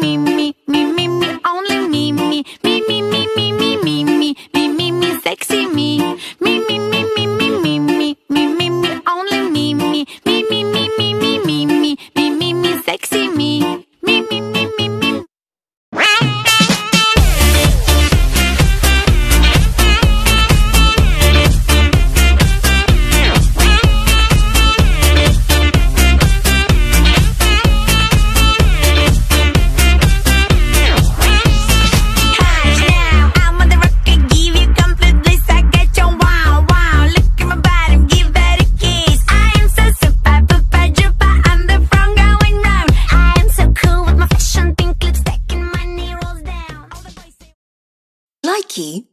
me, me, me, me, me, only me, me, me, me, me, me, me, me, me, me, me, me, sexy me, me, me, me, me, me, me, me, me, me, me, only me, me, me, me, me, me, me, me, me, me, me, me, sexy me. Nike.